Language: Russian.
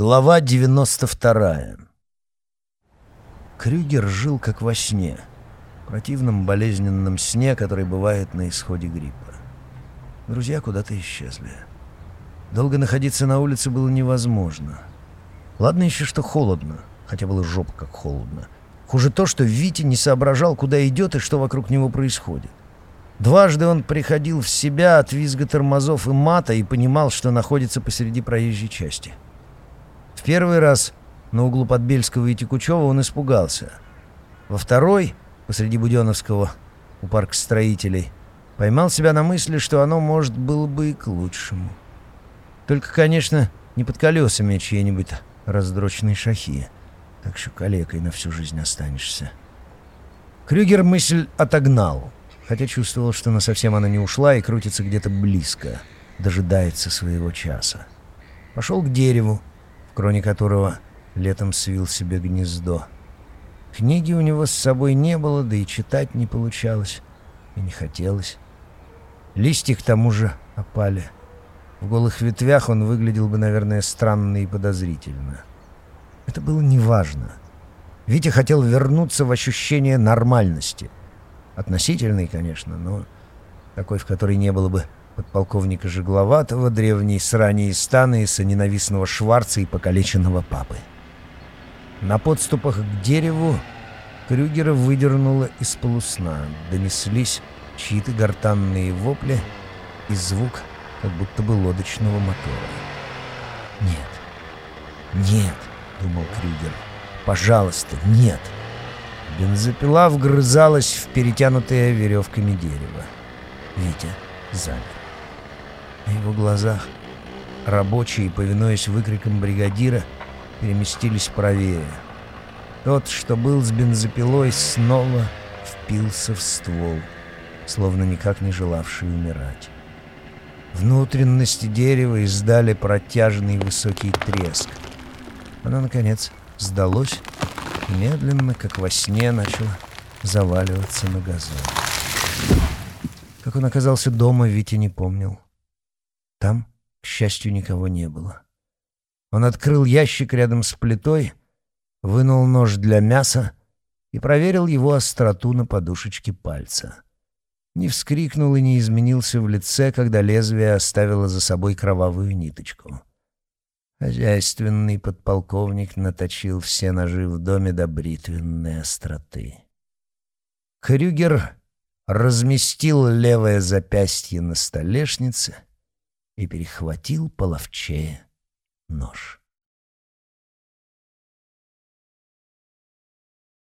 Глава 92. Крюгер жил как во сне, противном болезненном сне, который бывает на исходе гриппа. Друзья куда-то исчезли. Долго находиться на улице было невозможно. Ладно еще, что холодно, хотя было жопа как холодно. Хуже то, что Витя не соображал, куда идет и что вокруг него происходит. Дважды он приходил в себя от визга тормозов и мата и понимал, что находится посреди проезжей части. — в первый раз на углу Подбельского и Текучева он испугался. Во второй, посреди Буденовского, у парка строителей, поймал себя на мысли, что оно, может, было бы и к лучшему. Только, конечно, не под колесами чьей-нибудь раздроченной шахи, так что калекой на всю жизнь останешься. Крюгер мысль отогнал, хотя чувствовал, что на совсем она не ушла и крутится где-то близко, дожидается своего часа. Пошел к дереву, кроне которого летом свил себе гнездо. Книги у него с собой не было, да и читать не получалось, и не хотелось. Листья к тому же опали. В голых ветвях он выглядел бы, наверное, странно и подозрительно. Это было неважно. Витя хотел вернуться в ощущение нормальности. Относительной, конечно, но такой, в которой не было бы подполковника Жегловатого, древней срани из Станиса, ненавистного Шварца и покалеченного папы. На подступах к дереву Крюгера выдернуло из полусна. Донеслись чьи-то гортанные вопли и звук, как будто бы лодочного мотора. «Нет, нет», — думал Крюгер, — «пожалуйста, нет». Бензопила вгрызалась в перетянутое веревками дерево. Витя замер. На его глазах рабочие, повинуясь выкрикам бригадира, переместились правее. Тот, что был с бензопилой, снова впился в ствол, словно никак не желавший умирать. Внутренности дерева издали протяжный высокий треск. Оно, наконец, сдалось и медленно, как во сне, начало заваливаться на газон. Как он оказался дома, Витя не помнил. Там, к счастью, никого не было. Он открыл ящик рядом с плитой, вынул нож для мяса и проверил его остроту на подушечке пальца. Не вскрикнул и не изменился в лице, когда лезвие оставило за собой кровавую ниточку. Хозяйственный подполковник наточил все ножи в доме до бритвенной остроты. Крюгер разместил левое запястье на столешнице — и перехватил половчее нож.